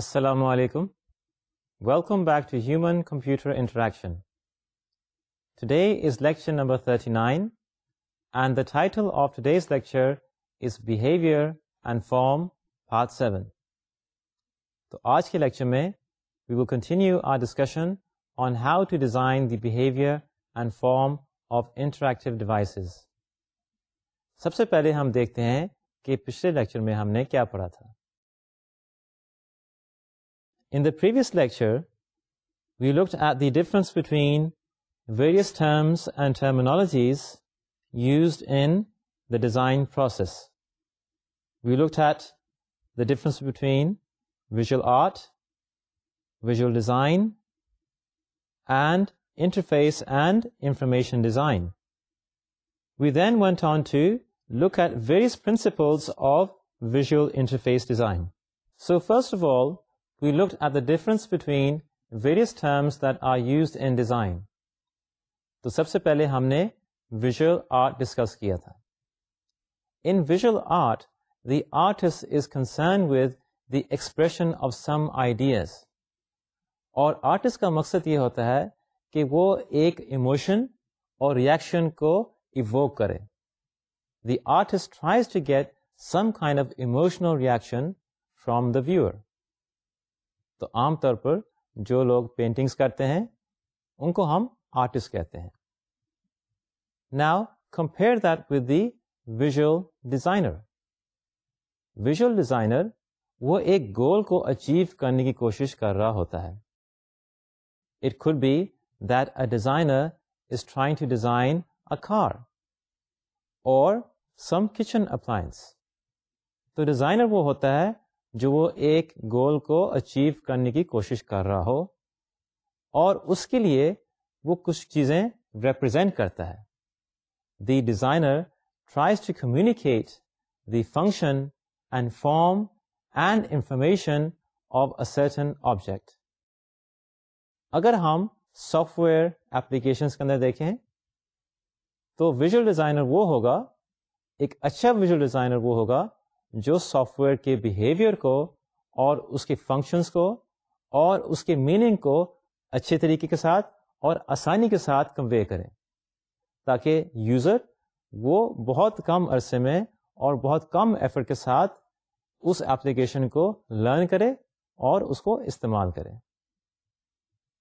السلام علیکم welcome back to human computer interaction today is lecture number thirty nine and the title of today behaviour and form part seven تو آج کے lecture میں behaviour and form of interactive devices سب سے پہلے ہم دیکھتے ہیں کہ پچھلے لیکچر میں ہم نے کیا پڑھا تھا In the previous lecture, we looked at the difference between various terms and terminologies used in the design process. We looked at the difference between visual art, visual design, and interface and information design. We then went on to look at various principles of visual interface design. So first of all, we look at the difference between various terms that I use in design تو سب سے پہلے ہم نے artist کا مقصد یہ ہوتا ہے کہ وہ ایک اموشن اور ریئیکشن کو ایوو کرے the artist tries to get some kind of emotional reaction from the viewer تو عام طور پر جو لوگ پینٹنگس کرتے ہیں ان کو ہم آرٹسٹ کہتے ہیں now compare that with the visual designer visual designer وہ ایک گول کو اچیو کرنے کی کوشش کر رہا ہوتا ہے it could that a designer is trying to design a car اور سم کچن اپلائنس تو ڈیزائنر وہ ہوتا ہے جو وہ ایک گول کو اچیو کرنے کی کوشش کر رہا ہو اور اس کے لیے وہ کچھ چیزیں ریپرزینٹ کرتا ہے the designer tries to communicate the function and form and information of a certain object اگر ہم سافٹ ویئر اپلیکیشنس کے اندر دیکھیں تو ویژل ڈیزائنر وہ ہوگا ایک اچھا ویژل ڈیزائنر وہ ہوگا جو سافٹ ویئر کے بیہیویئر کو اور اس کے فنکشنس کو اور اس کے میننگ کو اچھے طریقے کے ساتھ اور آسانی کے ساتھ کنوے کریں تاکہ یوزر وہ بہت کم عرصے میں اور بہت کم ایفرٹ کے ساتھ اس ایپلیکیشن کو لرن کرے اور اس کو استعمال کرے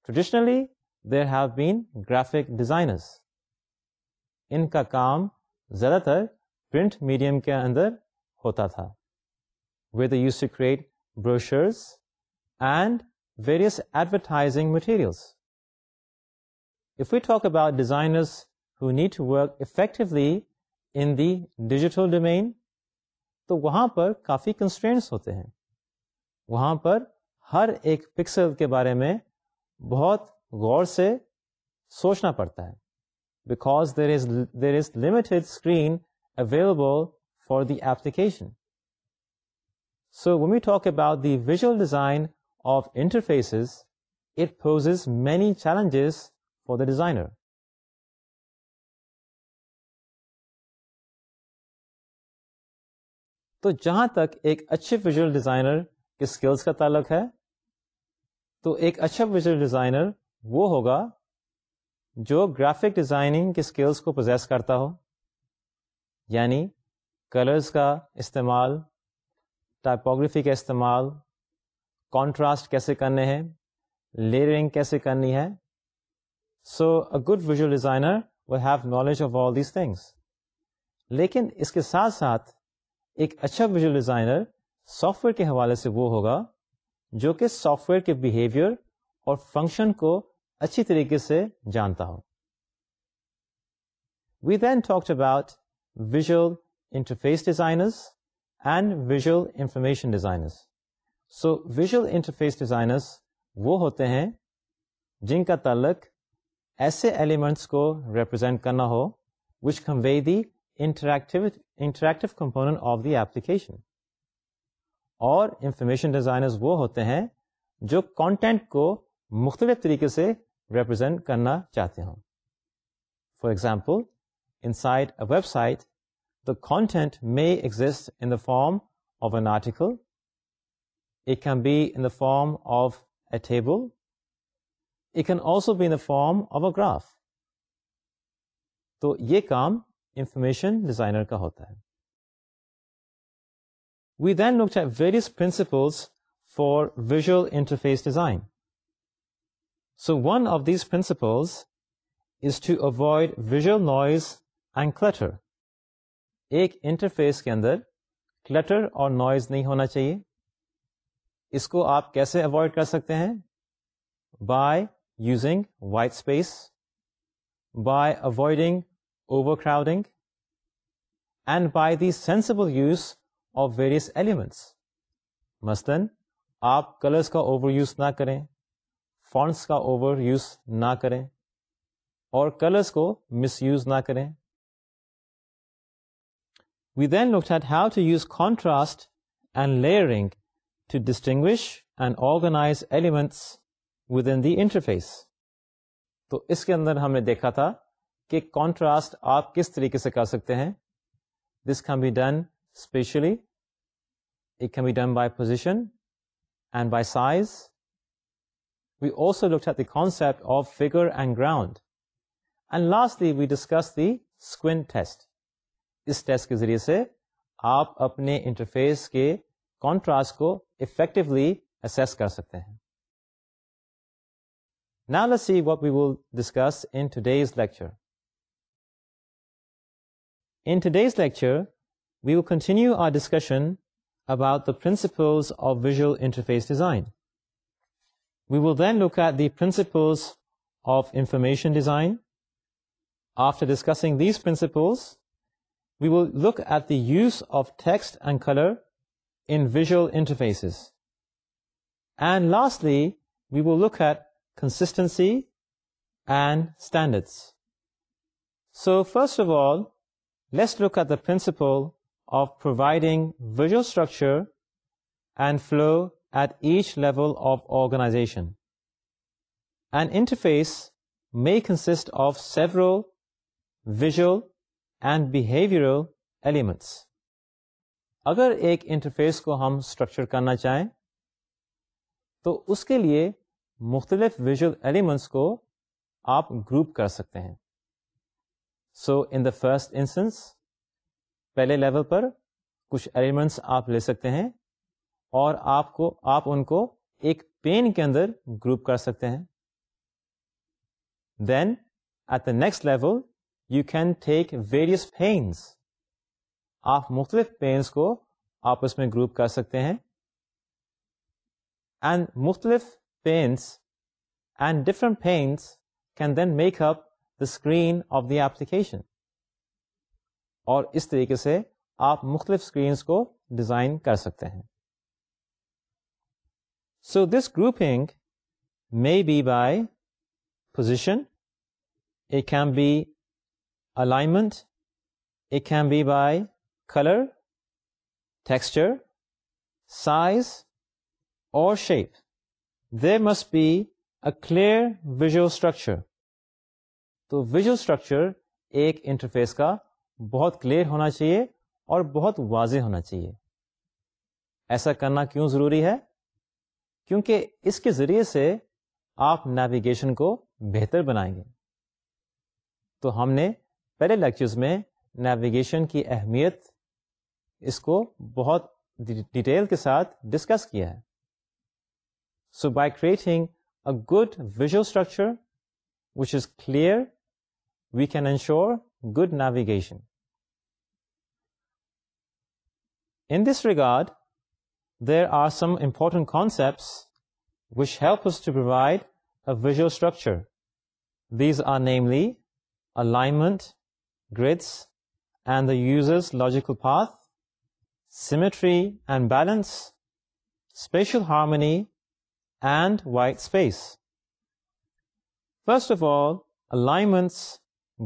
traditionally there have been graphic designers ان کا کام زیادہ تر پرنٹ میڈیم کے اندر ہوتا تھا ویت use to create brochures and various advertising materials if you talk about designers who need to work effectively in the digital domain تو وہاں پر کافی کنسٹرینٹس ہوتے ہیں وہاں پر ہر ایک پکسل کے بارے میں بہت غور سے سوچنا پڑتا ہے because there is there is limited screen available the So so we talk about the visual design of interfaces, it poses many challenges for the designer تو جہاں تک ایک اچھے ویژل ڈیزائنر کے اسکلس کا تعلق ہے تو ایک اچھا ویژل ڈیزائنر وہ ہوگا جو گرافک ڈیزائننگ کے اسکلس کو پروزیس کرتا ہو یعنی کلرز کا استعمال ٹائپوگرافی کا استعمال کانٹراسٹ کیسے کرنے ہیں لیئرنگ کیسے کرنی ہے so a good visual designer will have knowledge of all these things لیکن اس کے ساتھ ساتھ ایک اچھا ویژل ڈیزائنر سافٹ ویئر کے حوالے سے وہ ہوگا جو کہ سافٹ ویئر کے بیہیویئر اور فنکشن کو اچھی طریقے سے جانتا ہو we then talk about visual interface designer and visual information designers so visual interface designers وہ ہوتے ہیں جن کا تعلق ایسے ایلیمنٹس کو ریپرزینٹ کرنا ہو which come we the interactive interactive component of the application اور انفارمیشن ڈیزائنرز وہ ہوتے ہیں جو کانٹینٹ کو مختلف طریقے سے ریپرزینٹ کرنا چاہتے ہوں for example inside website content may exist in the form of an article it can be in form of a table it can also be in form of a graph تو یہ کام information designer کا ہوتا ہے we then look various principle for visual interface design so one of these principles is to avoid visual noise and clutter ایک interface کے اندر clutter اور نوائز نہیں ہونا چاہیے اس کو آپ کیسے اوائڈ کر سکتے ہیں by using white space by avoiding overcrowding and by the sensible use of various elements مثلاً آپ کلرس کا اوور یوز نہ کریں فونٹس کا اوور یوز نہ کریں اور کلرس کو مس یوز نہ کریں we then look at to to use contrast and layering to and and organise within the interface تو اس کے اندر ہم نے دیکھا تھا کہ کانٹراسٹ آپ کس طریقے سے کر سکتے ہیں this can be done especially it be done by position and by size we also look at the concept of figure and ground and lastly we discuss the squint test اس test کے ذریعے سے آپ اپنے interface کے contrast کو effectively assess کر سکتے ہیں we will we will discuss lecture. In to days lecture we continue our discussion about the principle of visual interface design we will then look at the principle of information design after discussing these principles we will look at the use of text and color in visual interfaces. And lastly, we will look at consistency and standards. So first of all, let's look at the principle of providing visual structure and flow at each level of organization. An interface may consist of several visual and behavioural elements اگر ایک interface کو ہم structure کرنا چاہیں تو اس کے لیے مختلف ویژل ایلیمنٹس کو آپ گروپ کر سکتے ہیں so in the first instance پہلے لیول پر کچھ ایلیمنٹس آپ لے سکتے ہیں اور آپ کو آپ ان کو ایک پین کے اندر گروپ کر سکتے ہیں then at the next level you can take various panes آپ مختلف پینس کو آپس میں گروپ کر سکتے ہیں اینڈ مختلف panes and different panes can then make up the screen of the application اور اس طریقے سے آپ مختلف اسکرینس کو ڈیزائن کر سکتے ہیں so this grouping may be by position it can be can be by color, texture, size, or shape. There must be a clear visual structure. تو visual structure ایک انٹرفیس کا بہت کلیئر ہونا چاہیے اور بہت واضح ہونا چاہیے ایسا کرنا کیوں ضروری ہے کیونکہ اس کے ذریعے سے آپ نیویگیشن کو بہتر بنائیں گے تو ہم نے پہلے لیکچرز میں نیویگیشن کی اہمیت اس کو بہت ڈیٹیل کے ساتھ ڈسکس کیا ہے so by creating a good visual structure which is clear we can ensure good navigation in this regard there are some important concepts which help to provide a visual structure these are namely uh grids and the users logical pass symmetry and balance spatial harmony and white space first of all alignments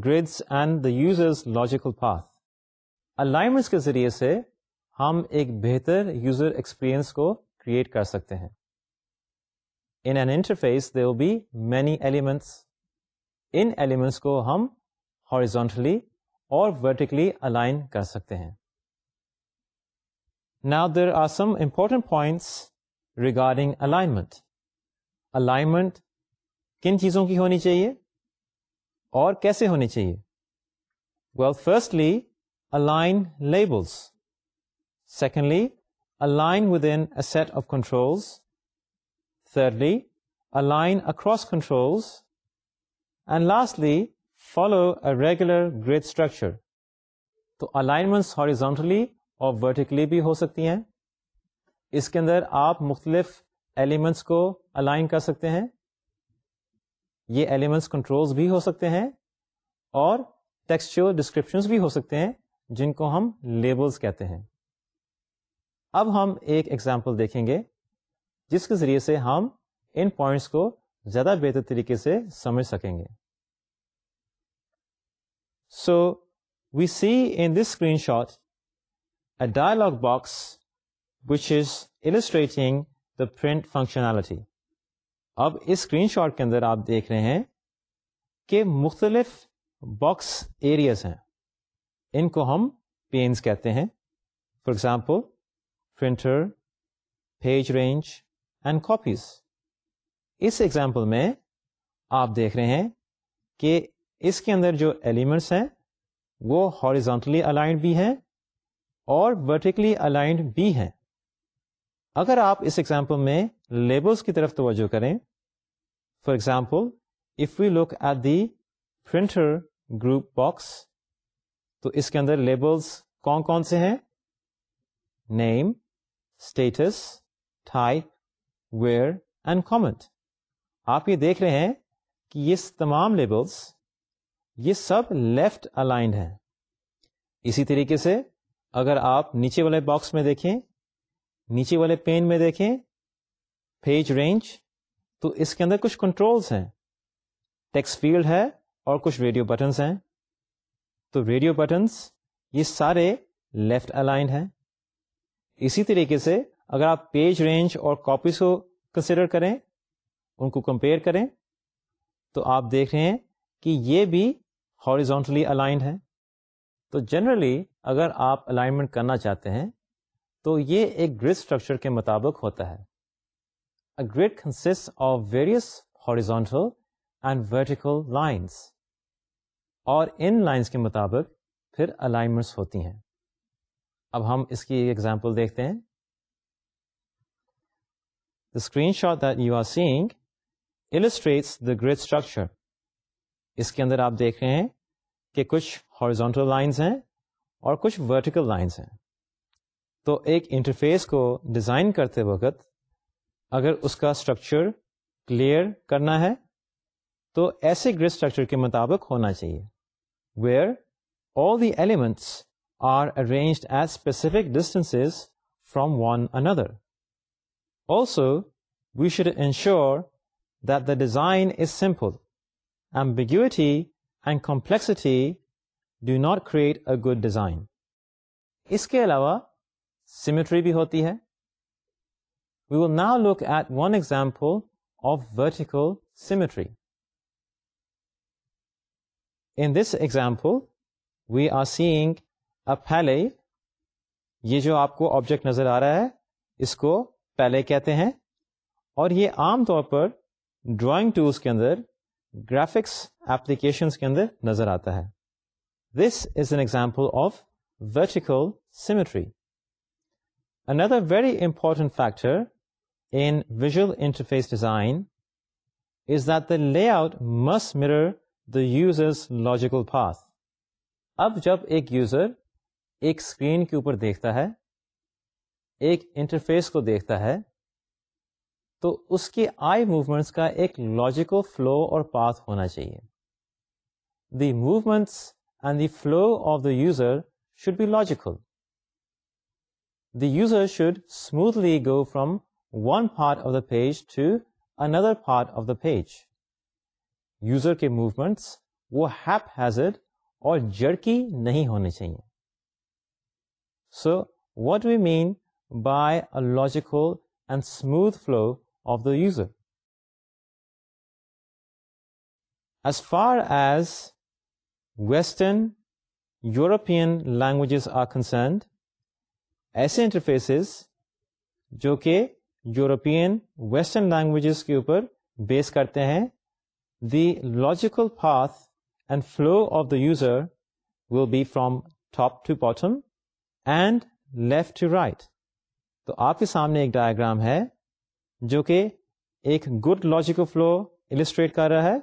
grids and the users logical pass alignments کے ذریعے سے ہم ایک بہتر user experience کو create کر سکتے ہیں in and interface the many elements ان ایلیمنٹس کو ہم ہارزونٹلی اور ورٹیکلی الائن کر سکتے ہیں نا there are some important points regarding alignment alignment کن چیزوں کی ہونی چاہیے اور کیسے ہونی چاہیے well firstly align labels secondly align with in set of controls thirdly align across controls and lastly follow a regular grid structure تو الائنمنٹس ہاریزونٹلی اور ورٹیکلی بھی ہو سکتی ہیں اس کے اندر آپ مختلف ایلیمنٹس کو الائن کر سکتے ہیں یہ elements controls بھی ہو سکتے ہیں اور textual descriptions بھی ہو سکتے ہیں جن کو ہم labels کہتے ہیں اب ہم ایک ایگزامپل دیکھیں گے جس کے ذریعے سے ہم ان پوائنٹس کو زیادہ بہتر طریقے سے سمجھ سکیں گے so we see in this screen shot a dialog box which is illustrating the print functionality اب اس اسکرین شاٹ کے اندر آپ دیکھ رہے ہیں کہ مختلف باکس ایریاز ہیں ان کو ہم پینس کہتے ہیں for example printer page range and copies اس ایگزامپل میں آپ دیکھ رہے ہیں کہ اس کے اندر جو ایلیمنٹس ہیں وہ ہاریزونٹلی الائنڈ بھی ہیں اور ورٹیکلی الائنڈ بھی ہیں اگر آپ اس ایگزامپل میں لیبلس کی طرف توجہ کریں for example if you look at the printer group box تو اس کے اندر لیبلس کون کون سے ہیں name status type where and comment آپ یہ دیکھ رہے ہیں کہ یہ تمام لیبلس یہ سب لیفٹ الائنڈ ہے اسی طریقے سے اگر آپ نیچے والے باکس میں دیکھیں نیچے والے پین میں دیکھیں پیج رینج تو اس کے اندر کچھ کنٹرولس ہیں ٹیکس فیلڈ ہے اور کچھ ریڈیو بٹنس ہیں تو ریڈیو بٹنس یہ سارے لیفٹ الائنڈ ہیں اسی طریقے سے اگر آپ پیج رینج اور کاپیز کو کنسیڈر کریں ان کو کمپیئر کریں تو آپ دیکھ رہے ہیں کہ یہ بھی ہاریزونٹلی الائنڈ ہیں تو جنرلی اگر آپ الائنمنٹ کرنا چاہتے ہیں تو یہ ایک گریڈ اسٹرکچر کے مطابق ہوتا ہے grid consist of various horizontal and vertical lines اور ان لائنس کے مطابق پھر الائنمنٹس ہوتی ہیں اب ہم اس کی ایک دیکھتے ہیں the screenshot you are seeing illustrates the grid structure اس کے اندر آپ دیکھ رہے ہیں کہ کچھ ہارزونٹل لائنس ہیں اور کچھ ورٹیکل لائنس ہیں تو ایک انٹرفیس کو ڈیزائن کرتے وقت اگر اس کا اسٹرکچر کلیئر کرنا ہے تو ایسے گریڈ اسٹرکچر کے مطابق ہونا چاہیے where all the elements are arranged at specific distances from one another also we should ensure that the design is simple complexity does not create a good design اس کے علاوہ سیمیٹری بھی ہوتی ہے we will now look at one example of vertical symmetry in this example we are seeing a یہ جو آپ کو آبجیکٹ نظر آ رہا ہے اس کو پہلے کہتے ہیں اور یہ عام طور پر ڈرائنگ ٹولس کے اندر گرافکس ایپلیکیشن کے اندر نظر آتا ہے this is an example of vertical symmetry another very important factor in visual interface design is that the layout must mirror the users logical path اب جب ایک یوزر ایک اسکرین کے اوپر دیکھتا ہے ایک انٹرفیس کو دیکھتا ہے تو اس کے آئی موومنٹس کا ایک لاجیکل فلو اور پاتھ ہونا چاہیے the movements and the flow of the user should be logical the user should smoothly go from one part of the page to another part of the page user کے movements وہ haphazard اور جڑکی نہیں ہونے چاہیے so what we mean by a logical and smooth flow the user as far as western European languages answer ایسے interfaces جو کہ European western languages کے اوپر بیس کرتے ہیں the logical path and flow of the user will be from top to bottom and left to right تو آپ کے سامنے ایک ڈایاگرام ہے جو کہ ایک گڈ لاجیکل فلو السٹریٹ کر رہا ہے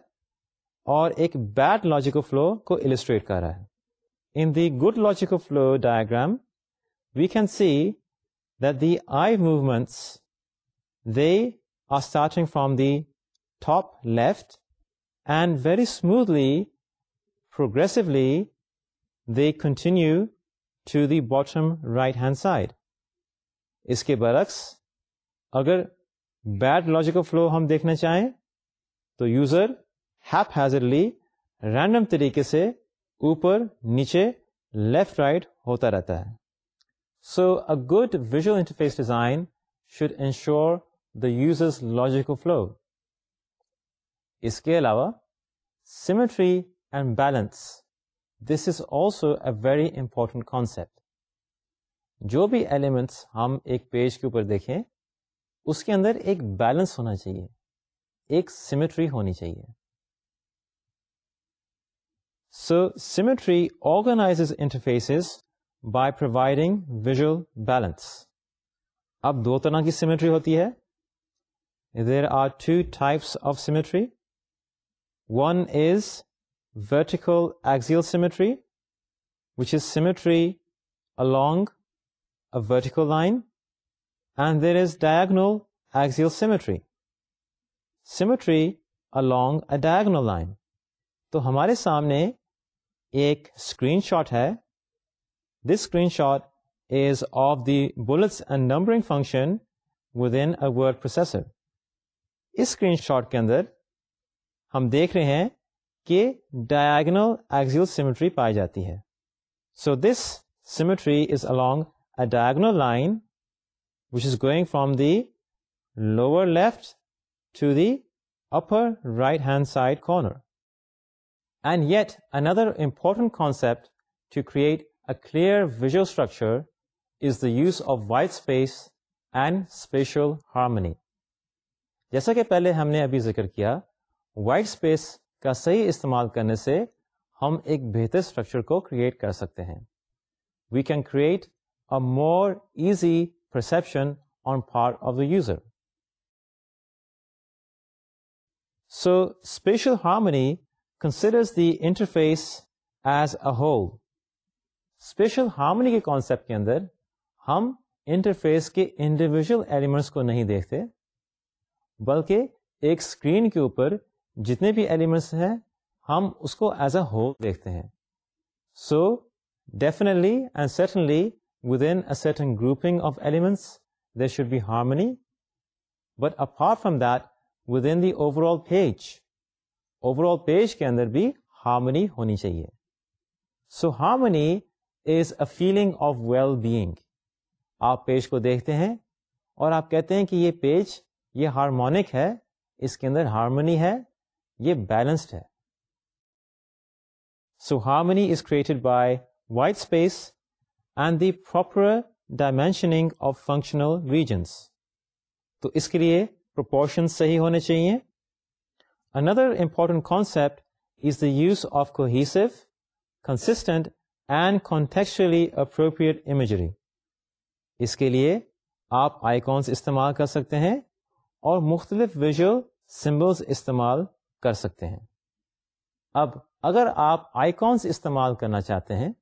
اور ایک بیڈ لاجیکل فلو کو السٹریٹ کر رہا ہے in the good logical flow diagram we can see that the eye movements they are starting from the top left and very smoothly progressively they continue to the bottom right hand side اس کے برعکس اگر bad logical flow ہم دیکھنا چاہیں تو user haphazardly random طریقے سے اوپر نیچے لیفٹ رائٹ ہوتا رہتا ہے so a good visual interface design should ensure the users logical flow اس کے علاوہ symmetry and balance this is also a very important concept جو بھی ایلیمنٹس ہم ایک پیج کے اوپر دیکھیں اس کے اندر ایک بیلنس ہونا چاہیے ایک سیمیٹری ہونی چاہیے so symmetry organize interface by providing visual balance اب دو طرح کی سیمیٹری ہوتی ہے there are two types of symmetry one is vertical axial symmetry which is symmetry along vertical line and there is diagonal axial symmetry symmetry along a diagonal line. تو ہمارے سامنے ایک اسکرین شاٹ ہے this screen shot is of the bullets and numbering function with in word processor اس screen shot کے اندر ہم دیکھ رہے ہیں کہ ڈایاگنل ایگزیل سیمیٹری پائی جاتی ہے so this symmetry is along a diagonal line which is going from the lower left to the upper right hand side corner and yet another important concept to create a clear visual structure is the use of white space and spatial harmony جیسا کہ پہلے ہم نے ابھی ذکر کیا white space کا صحیح استعمال کرنے سے ہم ایک بہتر اسٹرکچر کو کریٹ کر سکتے ہیں we can create a more easy spatial harmony consider whole spatial harmony کے کانسپٹ کے اندر ہم انٹرفیس کے انڈیویژل ایلیمنٹس کو نہیں دیکھتے بلکہ ایک اسکرین کے اوپر جتنے بھی ایلیمنٹس ہیں ہم اس کو ایز اے ہول دیکھتے ہیں so definitely and certainly within certain grouping of elements there should be harmony but up from then the over all page overall page کے اندر بھی ہارمنی ہونی چاہیے so harmony is a feeling of well being آپ page کو دیکھتے ہیں اور آپ کہتے ہیں کہ یہ پیج یہ ہارمونک ہے اس کے اندر ہارمنی ہے یہ بیلنسڈ ہے so harmony is created by white space and the proper dimensioning of functional regions تو اس کے لیے پروپورشن صحیح ہونے چاہیے another important concept is the use of cohesive consistent and contextually appropriate imagery اس کے لیے آپ آئیکونس استعمال کر سکتے ہیں اور مختلف ویژل سمبلس استعمال کر سکتے ہیں اب اگر آپ آئیکونس استعمال کرنا چاہتے ہیں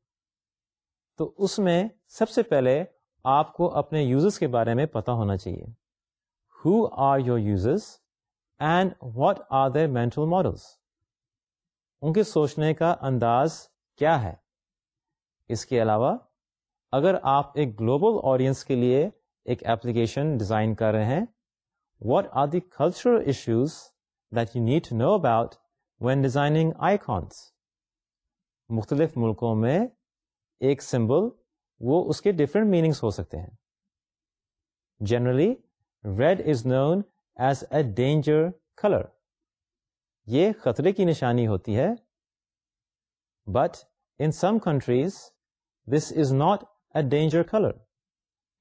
تو اس میں سب سے پہلے آپ کو اپنے یوزرس کے بارے میں پتا ہونا چاہیے who are your users and what are their mental models ان کے سوچنے کا انداز کیا ہے اس کے علاوہ اگر آپ ایک گلوبل آڈینس کے لیے ایک ایپلیکیشن ڈیزائن کر رہے ہیں what are the cultural issues that you to know about when designing icons مختلف ملکوں میں ایک سمبل وہ اس کے ڈفرینٹ میننگس ہو سکتے ہیں generally red is known as a danger colour یہ خطرے کی نشانی ہوتی ہے but in some countries this is not a danger colour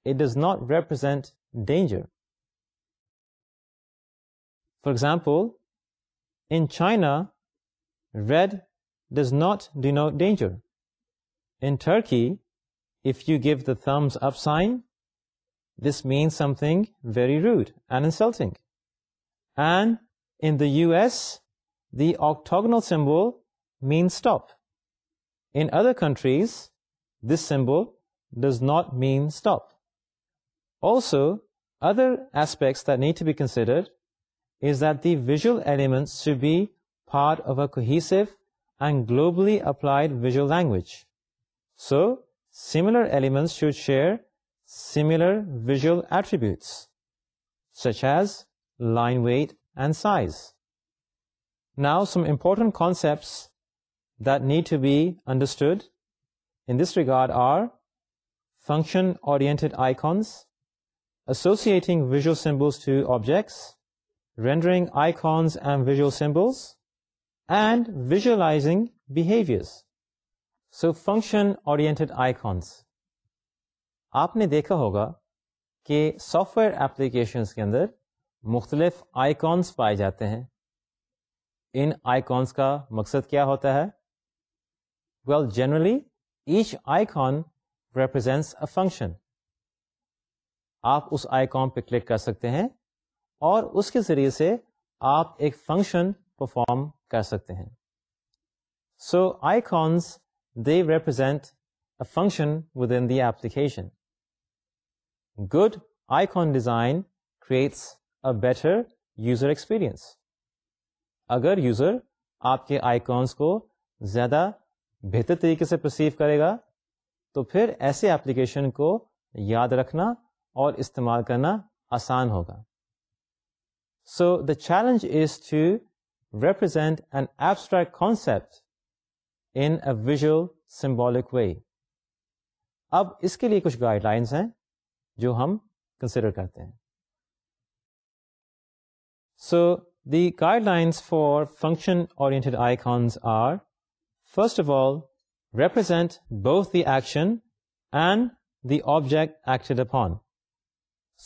it does not represent danger for example in China red does not denote danger In Turkey, if you give the thumbs up sign, this means something very rude and insulting. And in the US, the octagonal symbol means stop. In other countries, this symbol does not mean stop. Also, other aspects that need to be considered is that the visual elements should be part of a cohesive and globally applied visual language. So, similar elements should share similar visual attributes, such as line weight and size. Now, some important concepts that need to be understood in this regard are function-oriented icons, associating visual symbols to objects, rendering icons and visual symbols, and visualizing behaviors. So function cons آپ نے دیکھا ہوگا کہ soft where applications کے اندر مختلف آئی cons پائے جاتے ہیں ان آئی کانس کا مقصد کیا ہوتا ہے well generally each icon represents a function آپ اس آئی کان پہ کلک کر سکتے ہیں اور اس کے ذریعے سے آپ ایک فنکشن پرفارم کر سکتے ہیں so icons they represent a function within the application. Good icon design creates a better user experience. اگر user آپ کے آئیکونس کو زیادہ بہتر طریقے سے پرسیو کرے گا تو پھر ایسے ایپلیکیشن کو یاد رکھنا اور استعمال کرنا آسان ہوگا so the challenge is to represent an abstract concept in a visual symbolic way اب اس کے لیے کچھ گائڈ لائنس ہیں جو ہم کنسیڈر کرتے ہیں so the guidelines for function oriented icons are first of all represent both the action and the object acted upon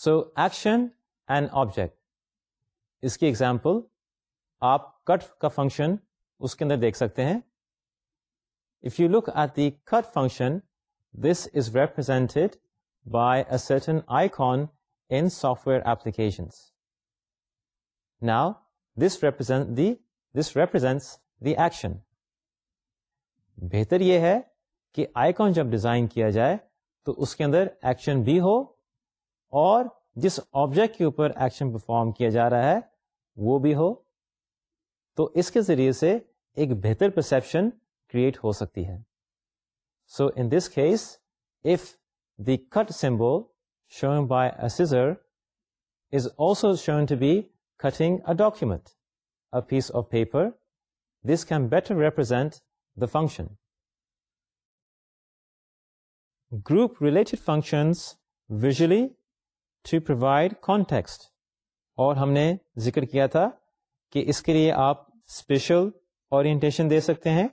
so action and object اس کی ایگزامپل آپ کٹ کا function اس کے اندر دیکھ سکتے ہیں If you look at the cut function, this is represented by a certain icon in software applications. Now, this, represent the, this represents the action. بہتر یہ ہے کہ آئیکن جب ڈیزائن کیا جائے تو اس کے اندر ایکشن بھی ہو اور جس آبجیکٹ کے اوپر ایکشن پرفارم کیا جا رہا ہے وہ بھی ہو تو اس کے ذریعے سے ایک بہتر پرسپشن کریٹ ہو سکتی ہے so in this case of the cut symbol by شرائے is also shown to be cutting a document a piece of paper this can better represent the function group related functions visually to provide context اور ہم نے ذکر کیا تھا کہ اس کے لیے آپ اسپیشل اورینٹیشن دے سکتے ہیں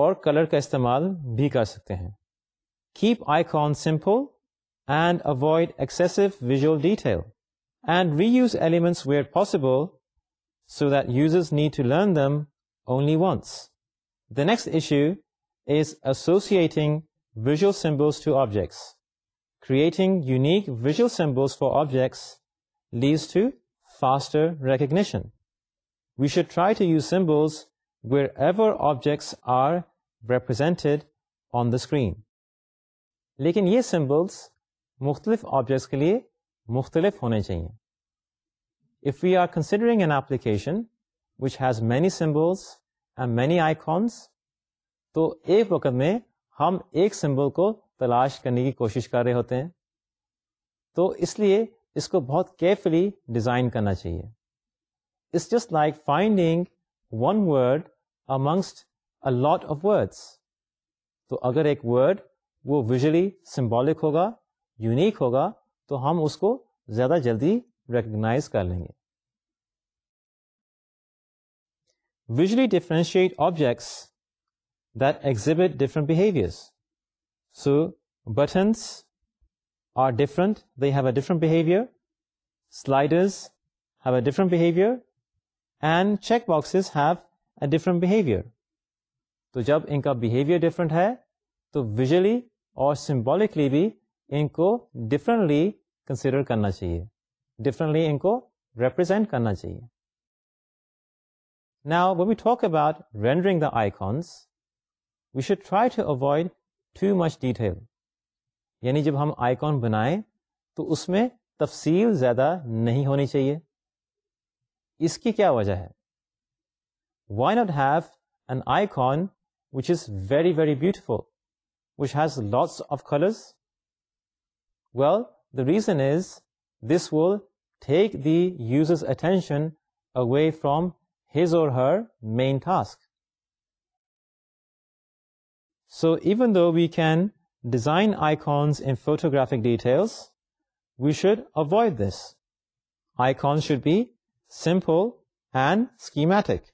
اور کلر کا استعمال بھی کر سکتے ہیں keep icon simple and avoid excessive visual detail and reuse elements where possible so that users need to learn them only once the next issue is associating visual symbols to objects creating unique visual symbols for objects leads to faster recognition we should try to use symbols wherever objects are represented on the screen لیکن یہ symbols مختلف objects کے لیے مختلف ہونے چاہیے if we are considering an application which has many symbols and many icons تو ایک وقت میں ہم ایک سمبل کو تلاش کرنے کی کوشش کر رہے ہوتے ہیں تو اس لیے اس کو بہت کیئرفلی ڈیزائن کرنا چاہیے it's just like finding one word amongst a lot of words تو اگر ایک ورڈ وہ ویژلی سمبولک ہوگا یونیک ہوگا تو ہم اس کو زیادہ جلدی ریکگنائز کر لیں گے visually differentiate objects that exhibit different behaviours so buttons are different they have a different behaviour sliders have a different behaviour and check boxes have different behaviour تو جب ان کا بہیویئر ڈفرینٹ ہے تو ویژلی اور سمبولکلی بھی ان کو differently consider کرنا چاہیے ڈفرینٹلی ان کو ریپرزینٹ کرنا چاہیے نا we talk about rendering the icons we should try to avoid too much detail یعنی جب ہم آئی کان بنائیں تو اس میں تفصیل زیادہ نہیں ہونی چاہیے اس کی کیا وجہ ہے why not have an icon which is very, very beautiful, which has lots of colors? Well, the reason is this will take the user's attention away from his or her main task. So even though we can design icons in photographic details, we should avoid this. Icons should be simple and schematic.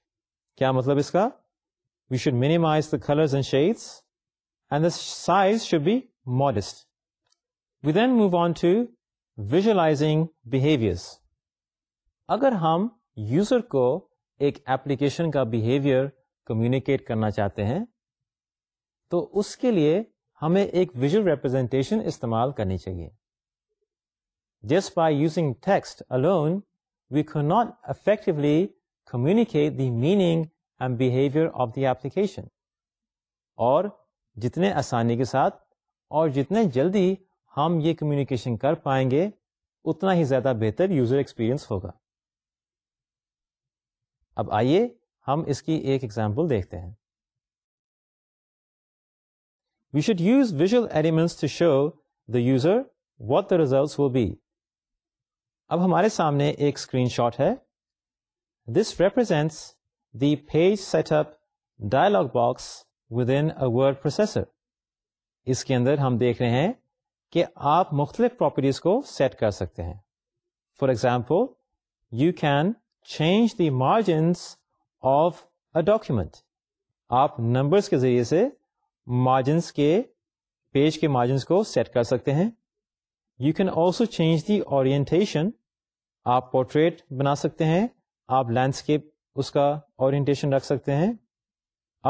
کیا مطلب اس کا we should minimize the colours and shades and the size should be modest move on to visualising behaviours اگر ہم user کو ایک application کا behaviour communicate کرنا چاہتے ہیں تو اس کے لیے ہمیں ایک ویژل ریپرزینٹیشن استعمال کرنی چاہیے جس by using text alone we can not effectively communicate the meaning and behaviour of the application اور جتنے آسانی کے ساتھ اور جتنے جلدی ہم یہ کمیونیکیشن کر پائیں گے اتنا ہی زیادہ بہتر یوزر ایکسپیرئنس ہوگا اب آئیے ہم اس کی ایک ایگزامپل دیکھتے ہیں we should use visual elements to show the user what the results will be اب ہمارے سامنے ایک اسکرین شاٹ ہے this represents the page setup dialog box with in word processor اس کے اندر ہم دیکھ رہے ہیں کہ آپ مختلف پراپرٹیز کو سیٹ کر سکتے ہیں for example you can change the margins of a document آپ نمبرس کے ذریعے سے مارجنس کے پیج کے مارجنس کو سیٹ کر سکتے ہیں you can also change the orientation آپ پورٹریٹ بنا سکتے ہیں آپ لینڈسکیپ اس کا اورینٹیشن رکھ سکتے ہیں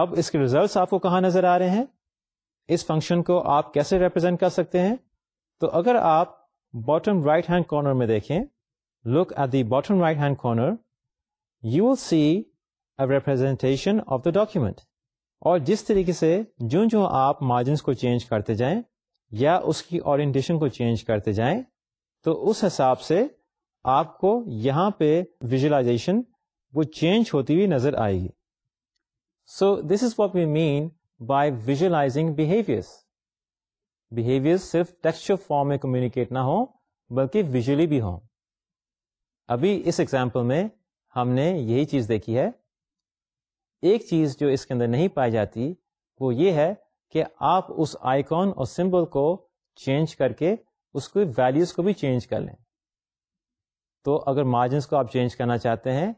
اب اس کے ریزلٹس آپ کو کہاں نظر آ رہے ہیں اس فنکشن کو آپ کیسے ریپرزینٹ کر سکتے ہیں تو اگر آپ باٹم رائٹ ہینڈ کارنر میں دیکھیں look at the bottom right hand corner you will see a representation of the document اور جس طریقے سے جو آپ مارجنس کو چینج کرتے جائیں یا اس کی اورینٹیشن کو چینج کرتے جائیں تو اس حساب سے آپ کو یہاں پہ ویژلائزیشن وہ چینج ہوتی ہوئی نظر آئے گی so this is what we mean by visualising behaviours behaviour صرف ٹیکسچر فارم میں کمیونیکیٹ نہ ہو بلکہ ویژلی بھی ہوں ابھی اس ایگزامپل میں ہم نے یہی چیز دیکھی ہے ایک چیز جو اس کے اندر نہیں پائی جاتی وہ یہ ہے کہ آپ اس آئیکون اور سمبل کو چینج کر کے اس کی ویلیوز کو بھی چینج کر لیں تو اگر مارجنس کو آپ چینج کرنا چاہتے ہیں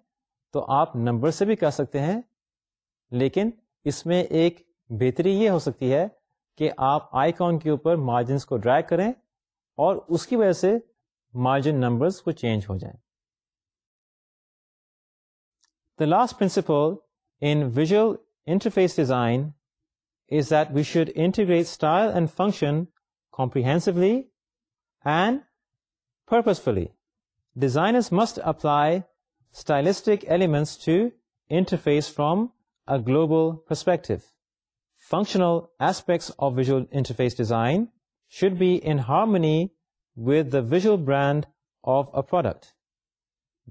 تو آپ نمبر سے بھی کہہ سکتے ہیں لیکن اس میں ایک بہتری یہ ہو سکتی ہے کہ آپ آئی کان کے اوپر مارجنس کو ڈرائی کریں اور اس کی وجہ سے مارجن نمبرس کو چینج ہو جائیں the last principle in visual interface design is that we should integrate style and function comprehensively and purposefully design must apply stylistic elements to interface from a global perspective functional aspects of visual interface design should be in harmony with the visual brand of a product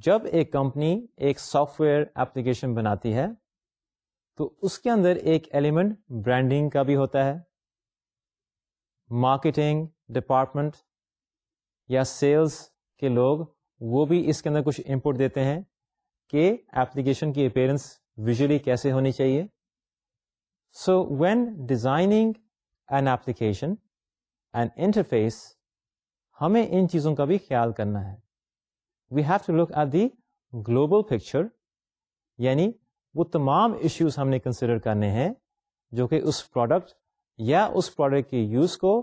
جب ایک کمپنی ایک software application بناتی ہے تو اس کے اندر ایک ایلیمنٹ برانڈنگ کا بھی ہوتا ہے مارکیٹنگ ڈپارٹمنٹ یا سیلز کے لوگ وہ بھی اس کے اندر کچھ انپٹ دیتے ہیں کہ ایپلیکیشن کی اپیرنس ویژلی کیسے ہونی چاہیے so when designing an application and interface ہمیں ان چیزوں کا بھی خیال کرنا ہے we have to look at the global picture یعنی وہ تمام ایشوز ہم نے کنسیڈر کرنے ہیں جو کہ اس پروڈکٹ یا اس پروڈکٹ کی یوز کو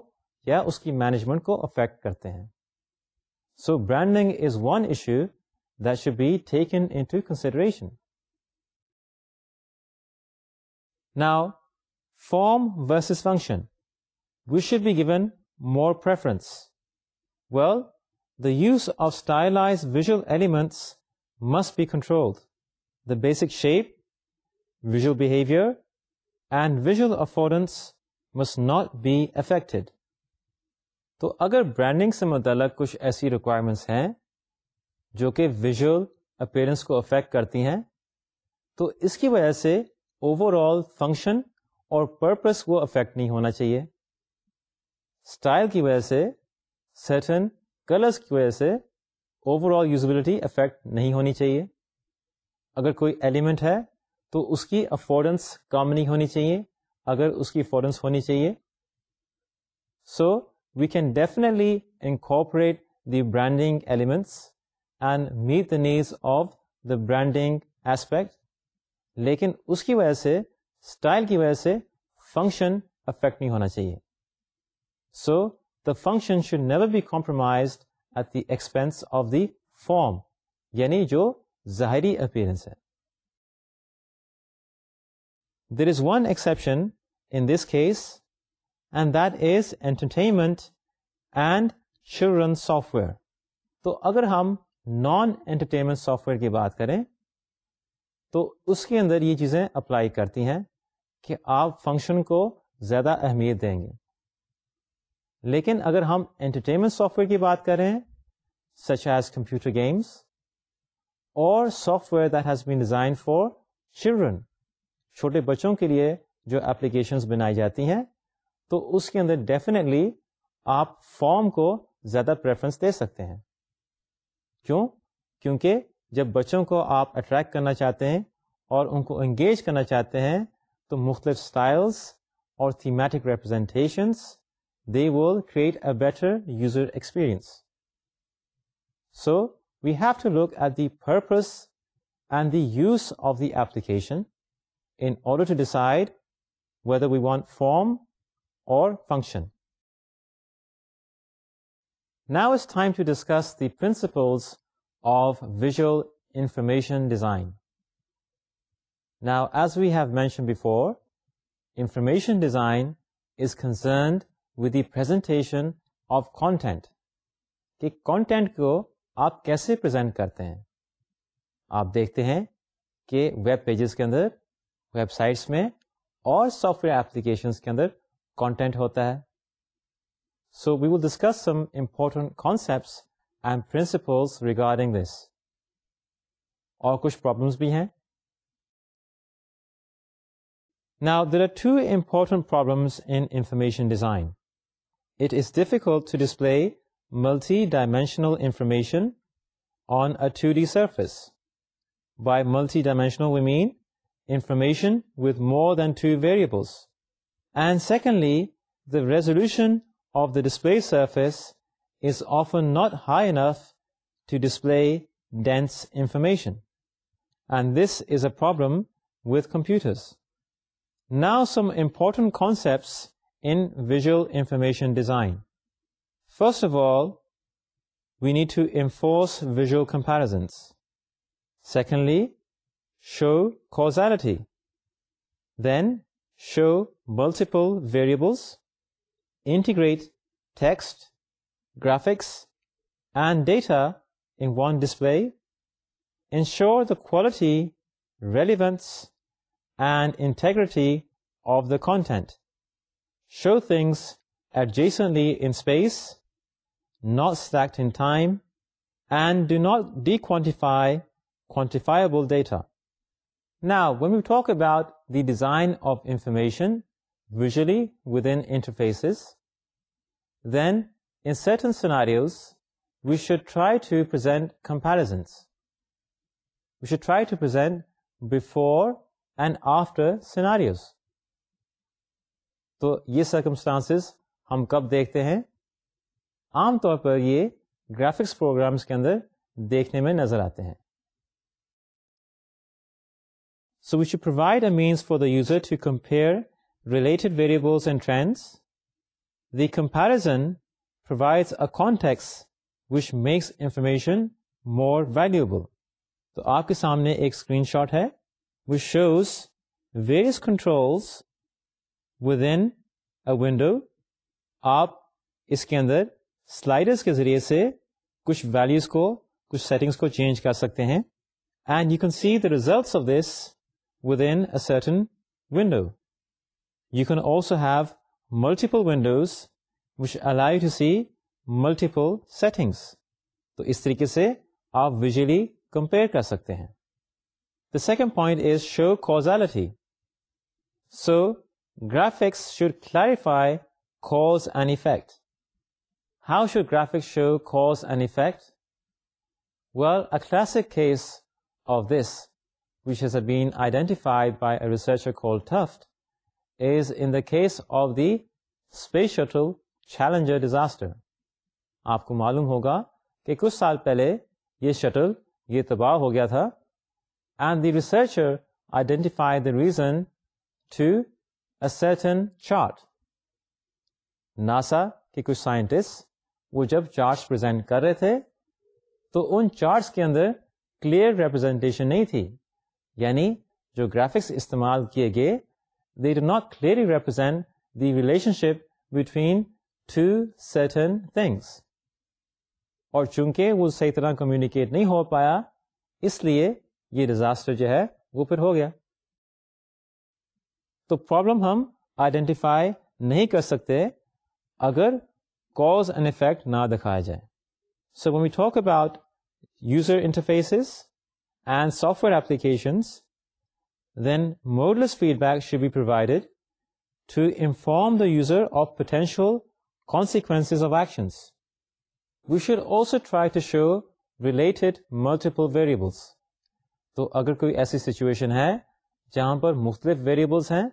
یا اس کی مینجمنٹ کو افیکٹ کرتے ہیں so branding is one issue that should be taken into consideration. Now, form versus function. We should be given more preference. Well, the use of stylized visual elements must be controlled. The basic shape, visual behavior, and visual affordance must not be affected. تو اگر branding سے متعلق کچھ ایسی requirements ہیں جو کہ visual appearance کو افیکٹ کرتی ہیں تو اس کی وجہ سے اوور آل فنکشن اور پرپز کو افیکٹ نہیں ہونا چاہیے اسٹائل کی وجہ سے سرٹن کلرس کی وجہ سے اوور آل یوزبلٹی افیکٹ نہیں ہونی چاہیے اگر کوئی ایلیمنٹ ہے تو اس کی افورڈنس کم نہیں ہونی چاہیے اگر اس کی افورڈنس ہونی چاہیے so we can definitely incorporate the branding elements and the needs of the branding aspect لیکن اس کی وجہ سے اسٹائل کی وجہ سے فنکشن افیکٹ نہیں ہونا چاہیے so the function should never be compromised at the expense of the form یعنی جو ظاہری اپیئرنس ہے there is one exception in this case and that is entertainment and children software تو اگر ہم نان انٹرٹینمنٹ سافٹ ویئر کی بات کریں تو اس کے اندر یہ چیزیں اپلائی کرتی ہیں کہ آپ فنکشن کو زیادہ اہمیت دیں گے لیکن اگر ہم انٹرٹینمنٹ سافٹ ویئر کی بات کریں سچ ایز کمپیوٹر گیمس اور software that has been designed for children چھوٹے بچوں کے لیے جو اپلیکیشنس بنائی جاتی ہیں تو اس کے اندر ڈیفینیٹلی آپ فارم کو زیادہ پریفرنس دے سکتے ہیں کیوں کیونکہ جب بچوں کو آپ اٹریکٹ کرنا چاہتے ہیں اور ان کو انگیج کرنا چاہتے ہیں تو مختلف اسٹائلس اور thematic representations they will create a better user experience so we have to look at the purpose and the use of the application in order to decide whether we want form اور function now us time to discuss the principles of visual information design now as we have mention before information design is concerned with the presentation of content کہ content کو آپ کیسے present کرتے ہیں آپ دیکھتے ہیں کہ ویب پیجز کے اندر ویب سائٹس میں اور سافٹ ویئر ایپلیکیشنس کے اندر کانٹینٹ ہوتا ہے So we will discuss some important concepts and principles regarding this. Aur kuch problems bhi hain. Now, there are two important problems in information design. It is difficult to display multi-dimensional information on a 2D surface. By multi-dimensional, we mean information with more than two variables. And secondly, the resolution of the display surface is often not high enough to display dense information. And this is a problem with computers. Now some important concepts in visual information design. First of all, we need to enforce visual comparisons. Secondly, show causality. Then, show multiple variables integrate text, graphics, and data in one display, ensure the quality, relevance, and integrity of the content, show things adjacently in space, not stacked in time, and do not de-quantify quantifiable data. Now, when we talk about the design of information visually within interfaces, certain scenario we should try to present comparisons we should try to present before and after scenario تو یہ circumstance ہم کب دیکھتے ہیں عام طور پر یہ گرافکس پروگرامس کے اندر دیکھنے میں نظر آتے ہیں so we show provide a means for the user pair related variables and trends the comparison provides a context which makes information more valuable تو آپ کے سامنے ایک اسکرین شاٹ ہے which shows varies control with in window آپ اس کے اندر سلائڈرس کے ذریعے سے کچھ ویلوز کو کچھ سیٹنگس کو چینج کر سکتے ہیں and you can see the results of this with in Satan window you can also have multiple windows which allow to see multiple settings تو اس طریقے سے آپ ویژلی کمپیئر کر سکتے ہیں the second point is show causality so graphics should clarify cause and effect how should graphics show cause and effect well a classic case of this which has بیٹیفائیڈ by a research کو س of the space shuttle Challenger disaster آپ کو معلوم ہوگا کہ کچھ سال پہلے یہ شٹل یہ تباہ ہو گیا تھا and the researcher identify the reason to ٹوٹن chart NASA کے کچھ سائنٹسٹ وہ جب چارٹس پرزینٹ کر رہے تھے تو ان چارٹس کے اندر کلیئر ریپرزینٹیشن نہیں تھی یعنی جو گرافکس استعمال کیے گئے they do not clearly represent the relationship between two certain things اور چونکہ وہ صحیح طرح کمیونیکیٹ نہیں ہو پایا اس لیے یہ ڈیزاسٹر جو ہے وہ پھر ہو گیا تو پرابلم ہم آئیڈینٹیفائی نہیں کر سکتے اگر کاز اینڈ افیکٹ نہ دکھایا جائے so we talk about user interfaces and software applications then modals feedback should be provided to inform the user of potential consequence of action we should also try to show related multiple variables تو اگر کوئی ایسی situation ہے جہاں پر مختلف variables ہیں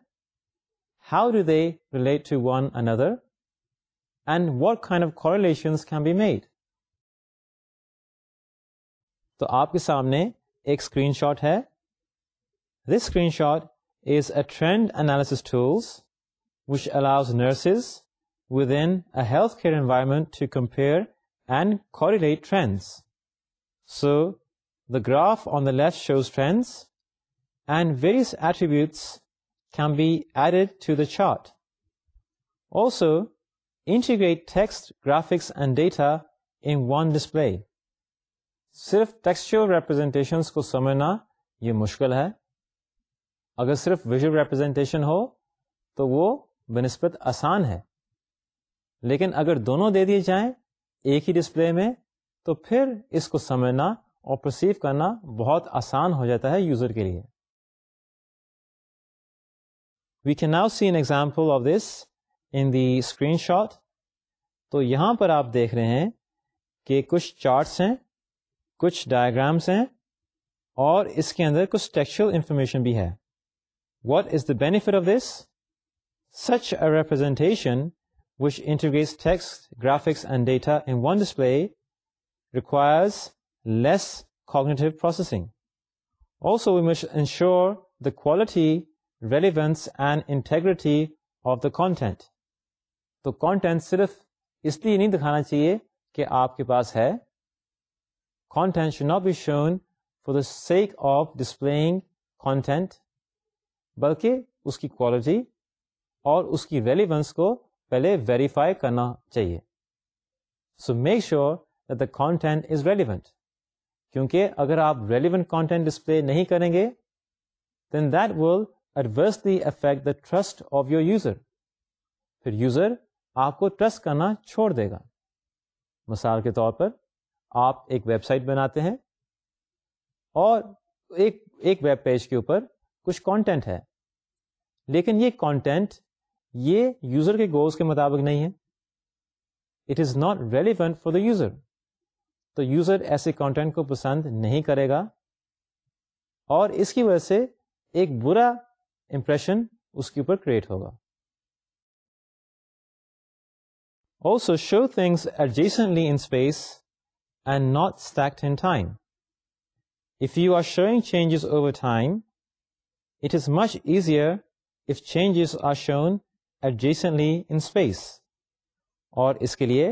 how do they relate and what kind of کارشن can be made تو آپ کے سامنے ایک اسکرین شاٹ ہے trend analysis tools which allows nurses with in health to compare and correlate so the graph on the left shows trends and various attributes can be added to the chart also integrate graphics and data in one display صرف texture representation کو سمجھنا یہ مشکل ہے اگر صرف visual representation ہو تو وہ بنسبت آسان ہے لیکن اگر دونوں دے دیے جائیں ایک ہی ڈسپلے میں تو پھر اس کو سمجھنا اور پرسیو کرنا بہت آسان ہو جاتا ہے یوزر کے لیے we can now see an example of this in the screen shot تو یہاں پر آپ دیکھ رہے ہیں کہ کچھ چارٹس ہیں کچھ ڈائگرامس ہیں اور اس کے اندر کچھ ٹیکچل انفارمیشن بھی ہے benefit of this such representation which integrates text graphics and data in one display requires less cognitive processing also we must ensure the quality relevance and integrity of the content تو content صرف اس لیے نہیں دکھانا چاہیے کہ آپ کے پاس ہے content should not be shown for the sake of displaying content بلکہ اس کی کوالٹی اور اس کی ریلیونس کو پہلے ویریفائی کرنا چاہیے so make sure that the content is relevant کیونکہ اگر آپ ریلیونٹ کانٹینٹ ڈسپلے نہیں کریں گے then that will adversely affect the trust of your user پھر یوزر آپ کو ٹرسٹ کرنا چھوڑ دے گا مثال کے طور پر آپ ایک ویب سائٹ بناتے ہیں اور ایک ایک ویب پیج کے اوپر کچھ کانٹینٹ ہے لیکن یہ کانٹینٹ یہ یوزر کے گولس کے مطابق نہیں ہے it is not relevant for the user تو یوزر ایسے کانٹینٹ کو پسند نہیں کرے گا اور اس کی وجہ سے ایک برا امپریشن اس کے اوپر کریٹ ہوگا also show things adjacently in space and not stacked in time if you are showing changes over time it is much easier if changes are shown adjacently in space اور اس کے لیے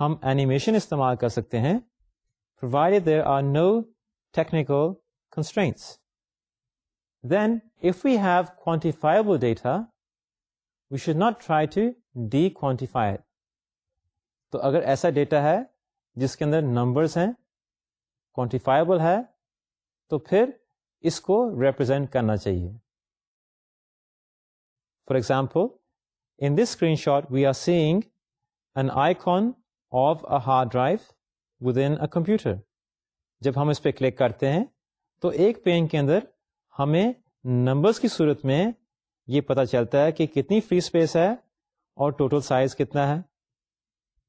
ہم animation استعمال کر سکتے ہیں provided there are no technical constraints then if we have quantifiable data we should not try to de-quantify it تو اگر ایسا ڈیٹا ہے جس کے اندر نمبرس ہیں کوانٹیفائبل ہے تو پھر اس کو ریپرزینٹ کرنا چاہیے for example in this screen shot we are seeing an icon of a hard drive within computer جب ہم اس پہ کلک کرتے ہیں تو ایک پین کے اندر ہمیں نمبرز کی صورت میں یہ پتا چلتا ہے کہ کتنی فری اسپیس ہے اور ٹوٹل سائز کتنا ہے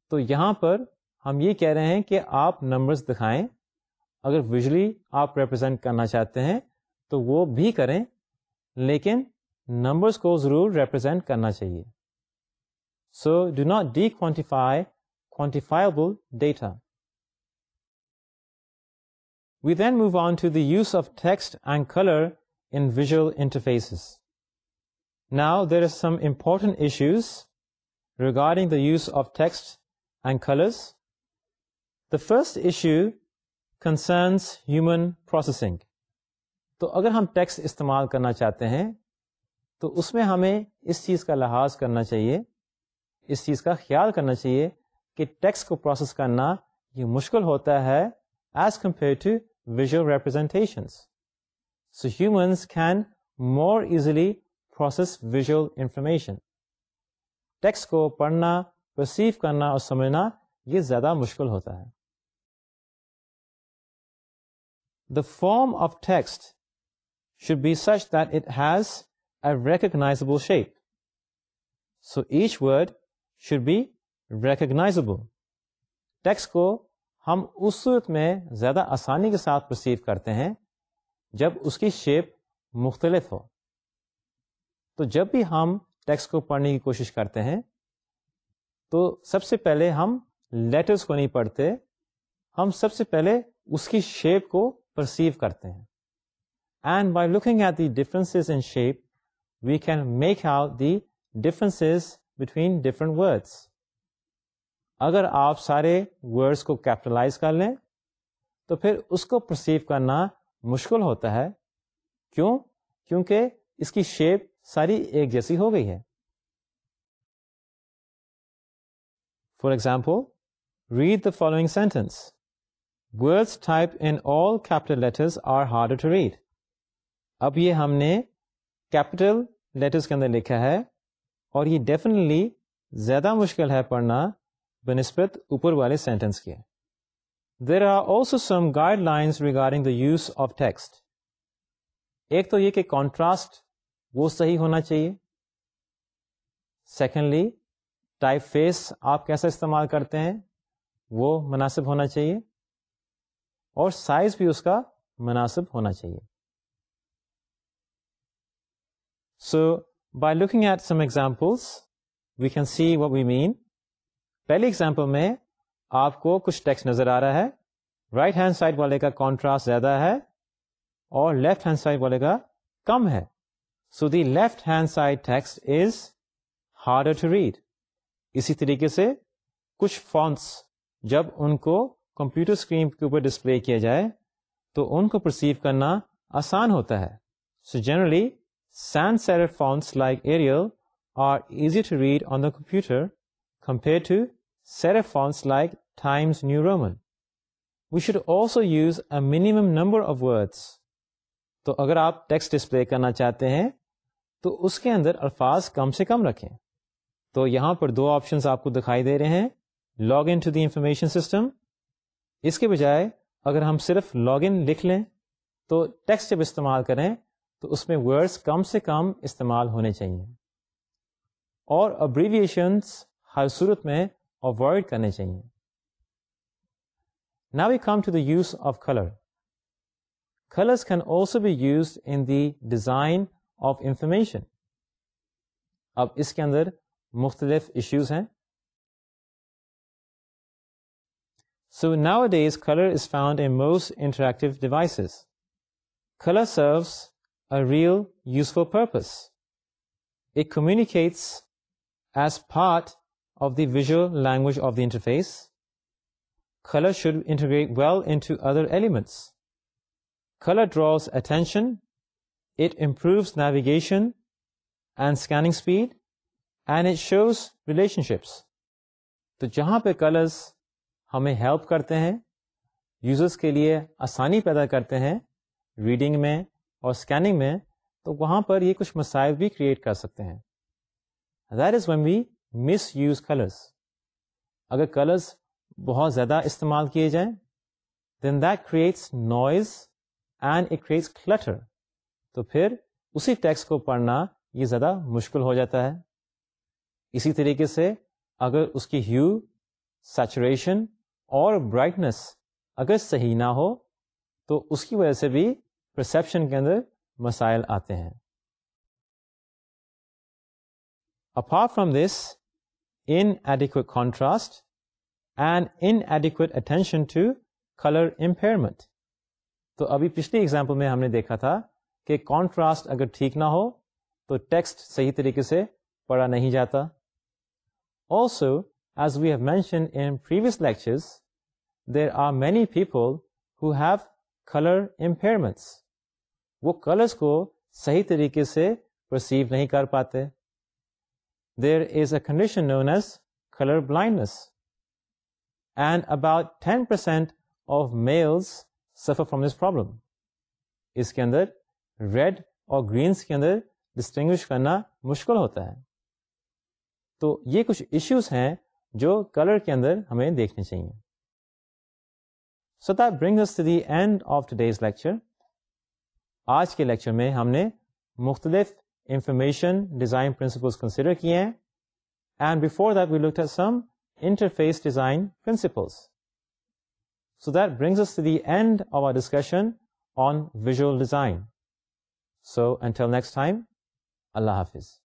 تو یہاں پر ہم یہ کہہ رہے ہیں کہ آپ نمبرز دکھائیں اگر ویژلی آپ ریپرزینٹ کرنا چاہتے ہیں تو وہ بھی کریں لیکن نمبرس کو ضرور ریپرزینٹ کرنا چاہیے so do not D quantify quantifiable data we then move on to the use of text and colour in visual interfaces now there are some important issues regarding the use of text and colours the first issue concerns human processing تو اگر ہم text استعمال کرنا چاہتے ہیں تو اس میں ہمیں اس چیز کا لحاظ کرنا چاہیے اس چیز کا خیال کرنا چاہیے کہ ٹیکس کو پروسیس کرنا یہ مشکل ہوتا ہے as compare to visual representations so humans can more easily process visual information text کو پڑھنا پرسیو کرنا اور سمجھنا یہ زیادہ مشکل ہوتا ہے the form of text should be such that it has recognise shape so each word should be recognisable text کو ہم اس صورت میں زیادہ آسانی کے ساتھ پرسیو کرتے ہیں جب اس کی شیپ مختلف ہو تو جب بھی ہم ٹیکسٹ کو پڑھنے کی کوشش کرتے ہیں تو سب سے پہلے ہم لیٹرس کو نہیں پڑھتے ہم سب سے پہلے اس کی شیپ کو پرسیو کرتے ہیں and by looking at the differences in shape we can make have the differences between different words اگر آپ سارے ورڈس کو کیپٹلائز کر لیں تو پھر اس کو پرسیو کرنا مشکل ہوتا ہے کیوں کیونکہ اس کی شیپ ساری ایک جیسی ہو گئی ہے for example read the following sentence words type in all capital letters are hard to read اب یہ ہم نے کیپٹل لیٹرس کے اندر لکھا ہے اور یہ ڈیفینیٹلی زیادہ مشکل ہے پڑھنا بنسبت اوپر والے سینٹینس کے there are also some guidelines regarding the use of text ایک تو یہ کہ کانٹراسٹ وہ صحیح ہونا چاہیے سیکنڈلی ٹائپ فیس آپ کیسا استعمال کرتے ہیں وہ مناسب ہونا چاہیے اور سائز بھی اس کا مناسب ہونا چاہیے so by looking at some examples we can see what we mean پہلی ایگزامپل میں آپ کو کچھ ٹیکس نظر آ رہا ہے رائٹ ہینڈ سائڈ والے کا کانٹراسٹ زیادہ ہے اور لیفٹ ہینڈ سائڈ والے کا کم ہے so the left hand side text is hard to read اسی طریقے سے کچھ فونس جب ان کو کمپیوٹر اسکرین کے اوپر ڈسپلے کیا جائے تو ان کو پرسیو کرنا آسان ہوتا ہے so generally like Arial like Arial are easy to read on the computer compare to like like New Roman. We should also use a minimum number of words تو اگر آپ ٹیکسٹ ڈسپلے کرنا چاہتے ہیں تو اس کے اندر الفاظ کم سے کم رکھیں تو یہاں پر دو آپشنس آپ کو دکھائی دے رہے ہیں log in to the information system اس کے بجائے اگر ہم صرف لاگ ان لکھ لیں تو ٹیکسٹ جب استعمال کریں تو اس میں ورڈس کم سے کم استعمال ہونے چاہیے اور ابریویشنس ہر صورت میں اوائڈ کرنے چاہیے نا we come to the use of colour colours can also be used in the design of information اب اس کے اندر مختلف ایشوز ہیں so nowadays colour is found a most interactive devices colour serves a real useful purpose. It communicates as part of the visual language of the interface. Color should integrate well into other elements. Color draws attention. It improves navigation and scanning speed. Scanning speed and it shows relation تو جہاں پہ colours ہمیں help کرتے ہیں users کے لیے آسانی پیدا کرتے ہیں ریڈنگ میں اور اسکیننگ میں تو وہاں پر یہ کچھ مسائل بھی کریٹ کر سکتے ہیں there is one we misuse colours اگر کلرز بہت زیادہ استعمال کیے جائیں then that creates noise and it creates clutter تو پھر اسی ٹیکس کو پڑھنا یہ زیادہ مشکل ہو جاتا ہے اسی طریقے سے اگر اس کی ہیو سیچوریشن اور برائٹنس اگر صحیح نہ ہو تو اس کی وجہ سے بھی پرسپشن کے اندر مسائل آتے ہیں apart from this inadequate contrast and inadequate attention to colour impairment تو ابھی پچھلی ایگزامپل میں ہم نے دیکھا تھا کہ کانٹراسٹ اگر ٹھیک نہ ہو تو ٹیکسٹ صحیح طریقے سے پڑھا نہیں جاتا also as we have mention in previous lectures there are many people ہوٹس وہ کلرس کو صحیح طریقے سے پرسیو نہیں کر پاتے there is a condition as colour blindness and about ten percent of males suffer from this problem اس کے اندر ریڈ اور گرینس کے اندر ڈسٹنگوش کرنا مشکل ہوتا ہے تو یہ کچھ ایشوز ہیں جو کلر کے اندر ہمیں دیکھنے چاہیے سو ستا brings the end of to days lecture آج کے لیکچر میں ہم نے مختلف انفارمیشن ڈیزائن پرنسپلس کنسیڈر کیے ہیں and before that we look some interface design principles so that brings brings the end of our discussion on visual design so and next time اللہ حافظ